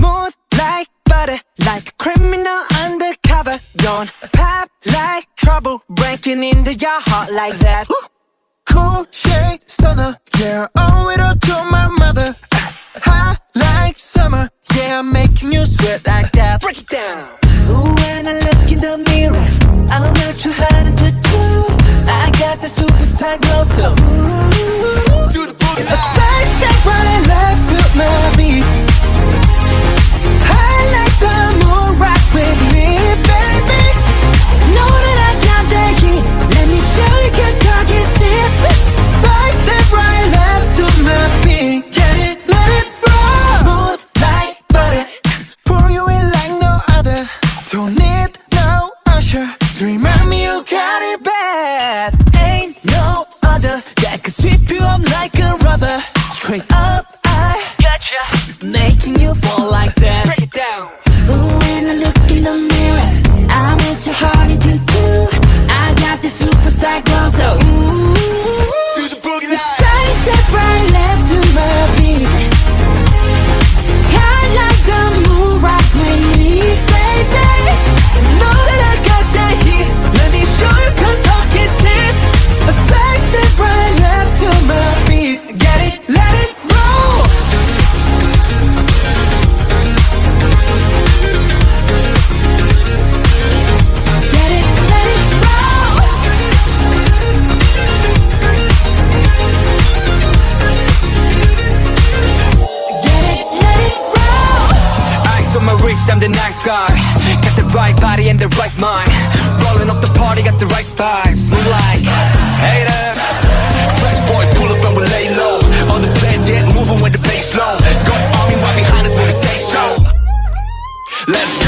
Smooth like butter, like a criminal undercover. Don't pop like trouble, breaking into your heart like that. Cool shade stunner, yeah, owe it all to my mother. Hot like summer, yeah, I'm making you sweat like that. Break it down. Ooh, when I look in the mirror, I'm not too hard to do. I got the superstar glow, so remind me you got it bad. Ain't no other that could sweep you up like a rubber. Straight up, I gotcha. Making you fall like that. Break it down. Ooh, when I look on my wrist, I'm the nice guy Got the right body and the right mind. Rolling up the party, got the right vibes. Move like haters. Fresh boy, pull up and we lay low. On the plans, get moving with the bass low. Got army right behind us when we say so. Let's